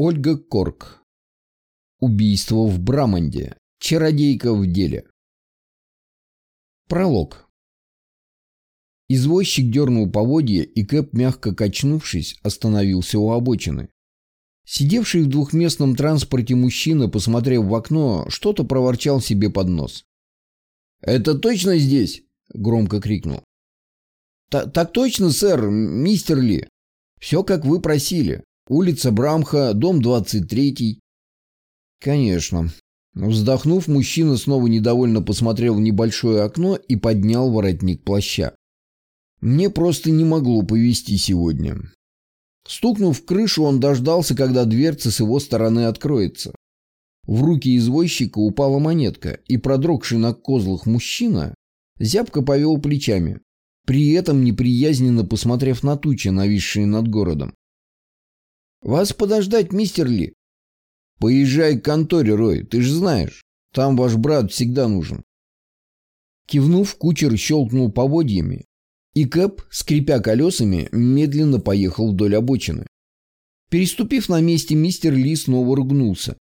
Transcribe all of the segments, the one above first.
Ольга Корк. Убийство в Браманде. Чародейка в деле. Пролог. Извозчик дернул поводья, и Кэп, мягко качнувшись, остановился у обочины. Сидевший в двухместном транспорте мужчина, посмотрев в окно, что-то проворчал себе под нос. «Это точно здесь?» — громко крикнул. «Так точно, сэр, мистер Ли. Все, как вы просили. Улица Брамха, дом 23. Конечно. Вздохнув, мужчина снова недовольно посмотрел в небольшое окно и поднял воротник плаща. Мне просто не могло повезти сегодня. Стукнув в крышу, он дождался, когда дверца с его стороны откроется. В руки извозчика упала монетка, и продрогший на козлах мужчина зябко повел плечами, при этом неприязненно посмотрев на тучи, нависшие над городом. «Вас подождать, мистер Ли?» «Поезжай к конторе, Рой, ты же знаешь, там ваш брат всегда нужен». Кивнув, кучер щелкнул поводьями, и Кэп, скрипя колесами, медленно поехал вдоль обочины. Переступив на месте, мистер Ли снова ругнулся.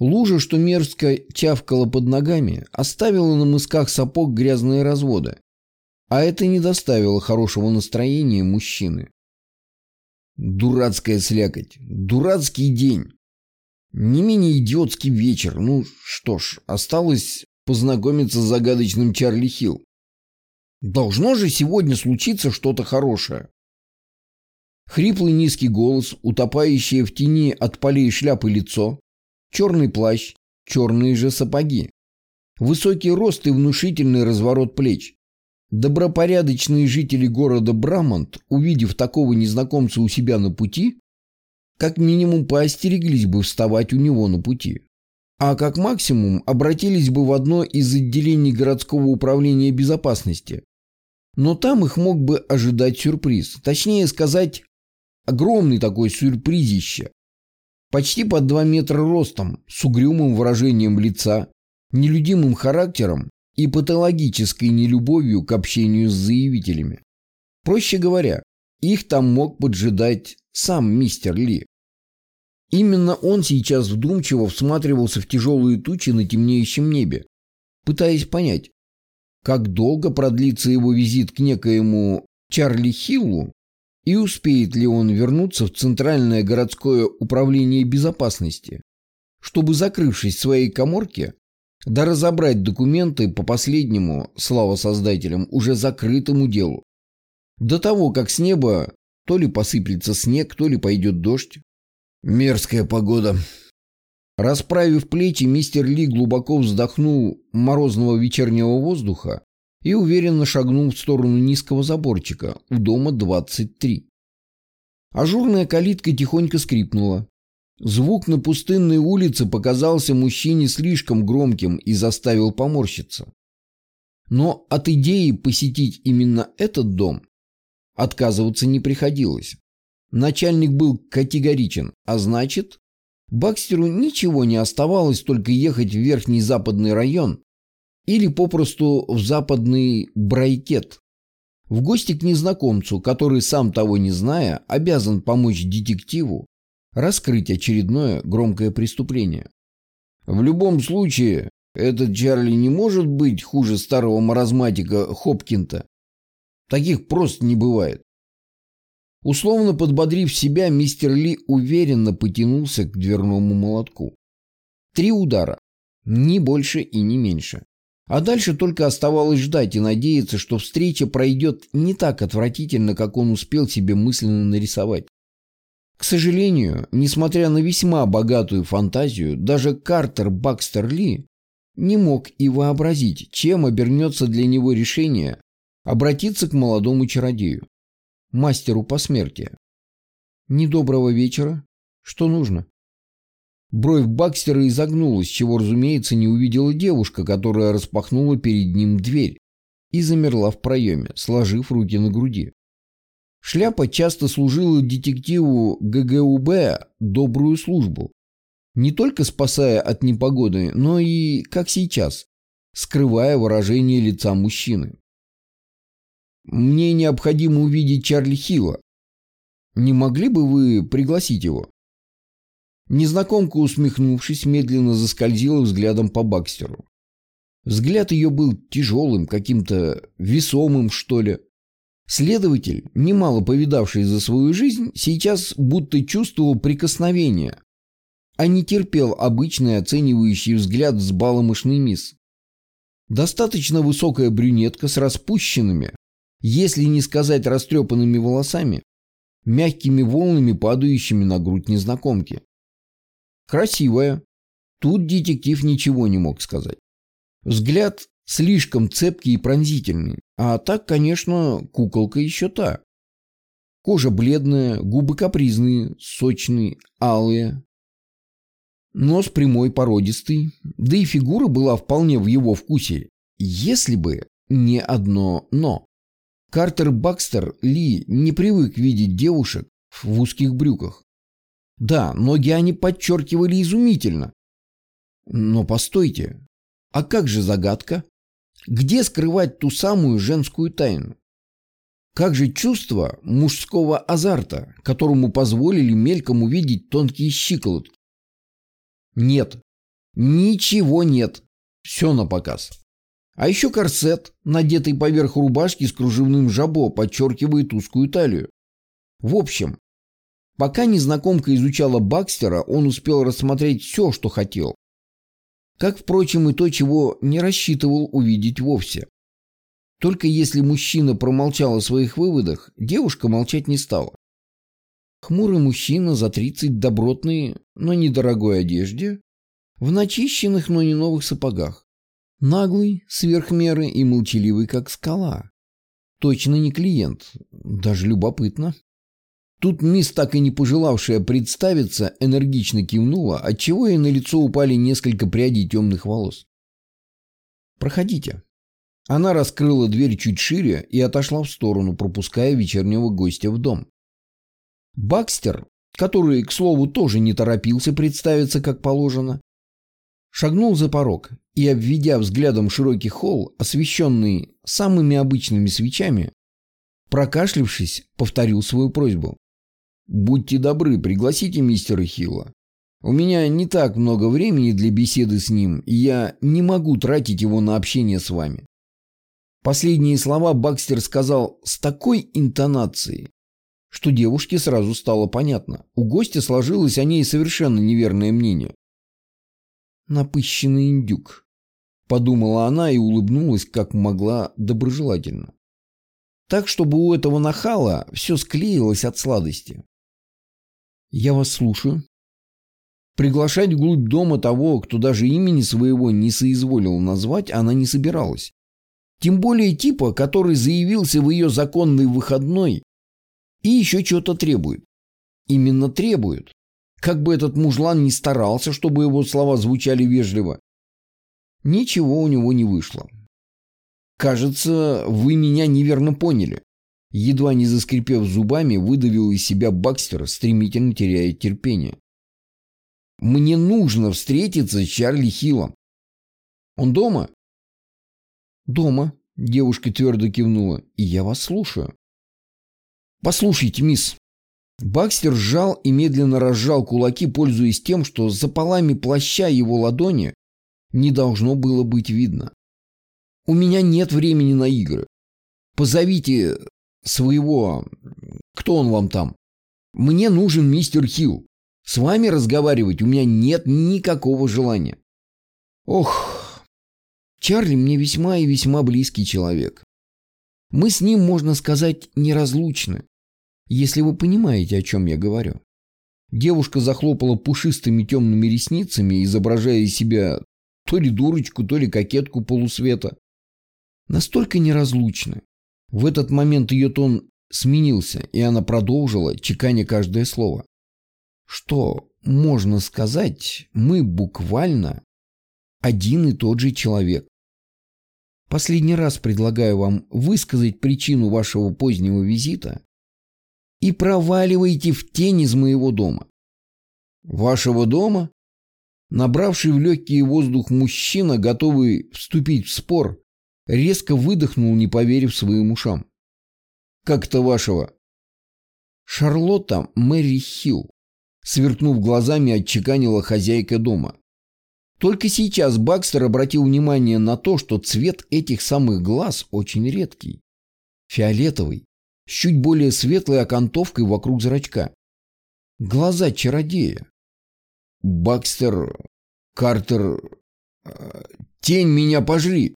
Лужа, что мерзко чавкала под ногами, оставила на мысках сапог грязные разводы. А это не доставило хорошего настроения мужчины. Дурацкая слякоть. Дурацкий день. Не менее идиотский вечер. Ну что ж, осталось познакомиться с загадочным Чарли Хилл. Должно же сегодня случиться что-то хорошее. Хриплый низкий голос, утопающее в тени от полей шляпы лицо, черный плащ, черные же сапоги. Высокий рост и внушительный разворот плеч. Добропорядочные жители города Брамонт, увидев такого незнакомца у себя на пути, как минимум поостереглись бы вставать у него на пути. А как максимум обратились бы в одно из отделений городского управления безопасности. Но там их мог бы ожидать сюрприз. Точнее сказать, огромный такой сюрпризище. Почти под 2 метра ростом, с угрюмым выражением лица, нелюдимым характером и патологической нелюбовью к общению с заявителями. Проще говоря, их там мог поджидать сам мистер Ли. Именно он сейчас вдумчиво всматривался в тяжелые тучи на темнеющем небе, пытаясь понять, как долго продлится его визит к некоему Чарли Хиллу и успеет ли он вернуться в Центральное городское управление безопасности, чтобы, закрывшись в своей коморке, да разобрать документы по последнему, слава создателям, уже закрытому делу. До того, как с неба то ли посыплется снег, то ли пойдет дождь. Мерзкая погода. Расправив плечи, мистер Ли глубоко вздохнул морозного вечернего воздуха и уверенно шагнул в сторону низкого заборчика у дома 23. Ажурная калитка тихонько скрипнула. Звук на пустынной улице показался мужчине слишком громким и заставил поморщиться. Но от идеи посетить именно этот дом отказываться не приходилось. Начальник был категоричен, а значит, Бакстеру ничего не оставалось, только ехать в верхний западный район или попросту в западный Брайкет. В гости к незнакомцу, который, сам того не зная, обязан помочь детективу раскрыть очередное громкое преступление. В любом случае, этот Чарли не может быть хуже старого маразматика Хопкинта. Таких просто не бывает. Условно подбодрив себя, мистер Ли уверенно потянулся к дверному молотку. Три удара. Ни больше и ни меньше. А дальше только оставалось ждать и надеяться, что встреча пройдет не так отвратительно, как он успел себе мысленно нарисовать. К сожалению, несмотря на весьма богатую фантазию, даже Картер Бакстер Ли не мог и вообразить, чем обернется для него решение обратиться к молодому чародею, мастеру посмертия. Недоброго вечера. Что нужно? Бровь Бакстера изогнулась, чего, разумеется, не увидела девушка, которая распахнула перед ним дверь и замерла в проеме, сложив руки на груди. Шляпа часто служила детективу ГГУБ добрую службу, не только спасая от непогоды, но и, как сейчас, скрывая выражение лица мужчины. «Мне необходимо увидеть Чарли Хилла. Не могли бы вы пригласить его?» Незнакомка, усмехнувшись, медленно заскользила взглядом по Бакстеру. Взгляд ее был тяжелым, каким-то весомым, что ли. Следователь, немало повидавший за свою жизнь, сейчас будто чувствовал прикосновение, а не терпел обычный оценивающий взгляд с баломышной мисс. Достаточно высокая брюнетка с распущенными, если не сказать растрепанными волосами, мягкими волнами, падающими на грудь незнакомки. Красивая. Тут детектив ничего не мог сказать. Взгляд слишком цепкий и пронзительный. А так, конечно, куколка еще та. Кожа бледная, губы капризные, сочные, алые. Нос прямой, породистый. Да и фигура была вполне в его вкусе. Если бы не одно «но». Картер Бакстер Ли не привык видеть девушек в узких брюках. Да, ноги они подчеркивали изумительно. Но постойте, а как же загадка? Где скрывать ту самую женскую тайну? Как же чувство мужского азарта, которому позволили мельком увидеть тонкие щиколотки? Нет, ничего нет, все на показ. А еще корсет, надетый поверх рубашки с кружевным жабо, подчеркивает узкую талию. В общем, пока незнакомка изучала Бакстера, он успел рассмотреть все, что хотел. Как, впрочем, и то, чего не рассчитывал увидеть вовсе. Только если мужчина промолчал о своих выводах, девушка молчать не стала. Хмурый мужчина за тридцать добротный, но недорогой одежде, в начищенных, но не новых сапогах. Наглый, сверх меры и молчаливый, как скала. Точно не клиент. Даже любопытно. Тут мисс, так и не пожелавшая представиться, энергично кивнула, отчего ей на лицо упали несколько прядей темных волос. «Проходите». Она раскрыла дверь чуть шире и отошла в сторону, пропуская вечернего гостя в дом. Бакстер, который, к слову, тоже не торопился представиться как положено, шагнул за порог и, обведя взглядом широкий холл, освещенный самыми обычными свечами, прокашлившись, повторил свою просьбу. «Будьте добры, пригласите мистера Хилла. У меня не так много времени для беседы с ним, и я не могу тратить его на общение с вами». Последние слова Бакстер сказал с такой интонацией, что девушке сразу стало понятно. У гостя сложилось о ней совершенно неверное мнение. Напыщенный индюк. Подумала она и улыбнулась, как могла, доброжелательно. Так, чтобы у этого нахала все склеилось от сладости. Я вас слушаю. Приглашать вглубь дома того, кто даже имени своего не соизволил назвать, она не собиралась. Тем более типа, который заявился в ее законный выходной и еще что-то требует. Именно требует. Как бы этот мужлан ни старался, чтобы его слова звучали вежливо, ничего у него не вышло. «Кажется, вы меня неверно поняли». Едва не заскрипев зубами, выдавил из себя Бакстер, стремительно теряя терпение. «Мне нужно встретиться с Чарли Хиллом. Он дома?» «Дома», — девушка твердо кивнула, — «и я вас слушаю». «Послушайте, мисс, Бакстер сжал и медленно разжал кулаки, пользуясь тем, что за полами плаща его ладони не должно было быть видно. «У меня нет времени на игры. Позовите своего... Кто он вам там? Мне нужен мистер Хилл. С вами разговаривать у меня нет никакого желания». «Ох, Чарли мне весьма и весьма близкий человек. Мы с ним, можно сказать, неразлучны если вы понимаете, о чем я говорю. Девушка захлопала пушистыми темными ресницами, изображая из себя то ли дурочку, то ли кокетку полусвета. Настолько неразлучны. В этот момент ее тон сменился, и она продолжила, чеканя каждое слово. Что можно сказать, мы буквально один и тот же человек. Последний раз предлагаю вам высказать причину вашего позднего визита и проваливаете в тень из моего дома. Вашего дома? Набравший в легкий воздух мужчина, готовый вступить в спор, резко выдохнул, не поверив своим ушам. Как это вашего? Шарлотта Мэри Хилл. Сверкнув глазами, отчеканила хозяйка дома. Только сейчас Бакстер обратил внимание на то, что цвет этих самых глаз очень редкий. Фиолетовый, с чуть более светлой окантовкой вокруг зрачка. Глаза чародея. Бакстер, Картер... Э, тень меня пожри.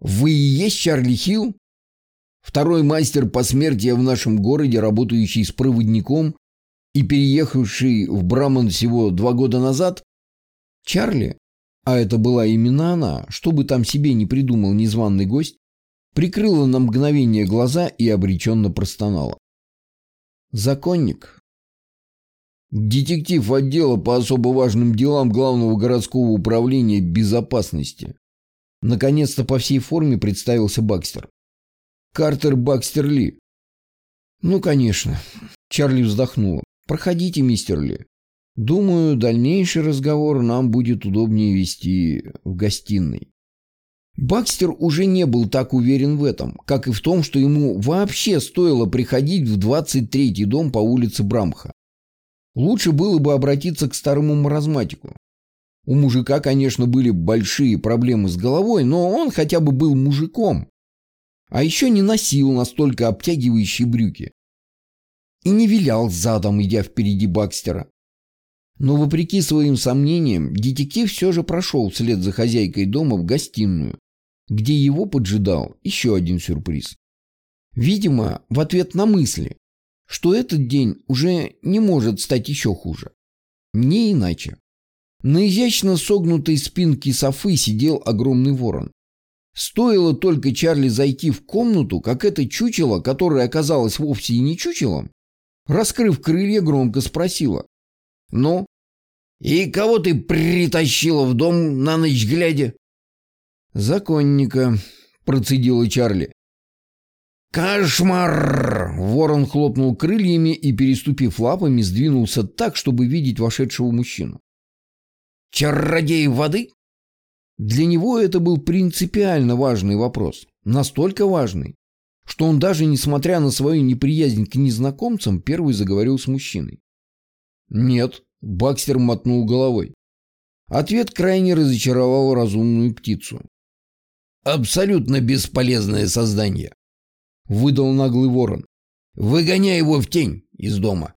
Вы и есть Чарли Хилл? Второй мастер посмертия в нашем городе, работающий с проводником и переехавший в Браман всего два года назад? Чарли, а это была именно она, что бы там себе не придумал незваный гость, прикрыла на мгновение глаза и обреченно простонала. Законник. Детектив отдела по особо важным делам Главного городского управления безопасности. Наконец-то по всей форме представился Бакстер. Картер Бакстер Ли. Ну, конечно. Чарли вздохнула. Проходите, мистер Ли. Думаю, дальнейший разговор нам будет удобнее вести в гостиной. Бакстер уже не был так уверен в этом, как и в том, что ему вообще стоило приходить в 23-й дом по улице Брамха. Лучше было бы обратиться к старому маразматику. У мужика, конечно, были большие проблемы с головой, но он хотя бы был мужиком. А еще не носил настолько обтягивающие брюки. И не вилял задом, идя впереди Бакстера. Но вопреки своим сомнениям, детектив все же прошел вслед за хозяйкой дома в гостиную, где его поджидал еще один сюрприз. Видимо, в ответ на мысли, что этот день уже не может стать еще хуже. Не иначе. На изящно согнутой спинке софы сидел огромный ворон. Стоило только Чарли зайти в комнату, как это чучело, которое оказалось вовсе и не чучелом, раскрыв крылья, громко спросила. «Ну, и кого ты притащила в дом на ночь глядя?» «Законника», — процедила Чарли. «Кошмар!» Ворон хлопнул крыльями и, переступив лапами, сдвинулся так, чтобы видеть вошедшего мужчину. «Чародей воды?» Для него это был принципиально важный вопрос. Настолько важный, что он даже, несмотря на свою неприязнь к незнакомцам, первый заговорил с мужчиной. «Нет», — Бакстер мотнул головой. Ответ крайне разочаровал разумную птицу. «Абсолютно бесполезное создание», — выдал наглый ворон. «Выгоняй его в тень из дома».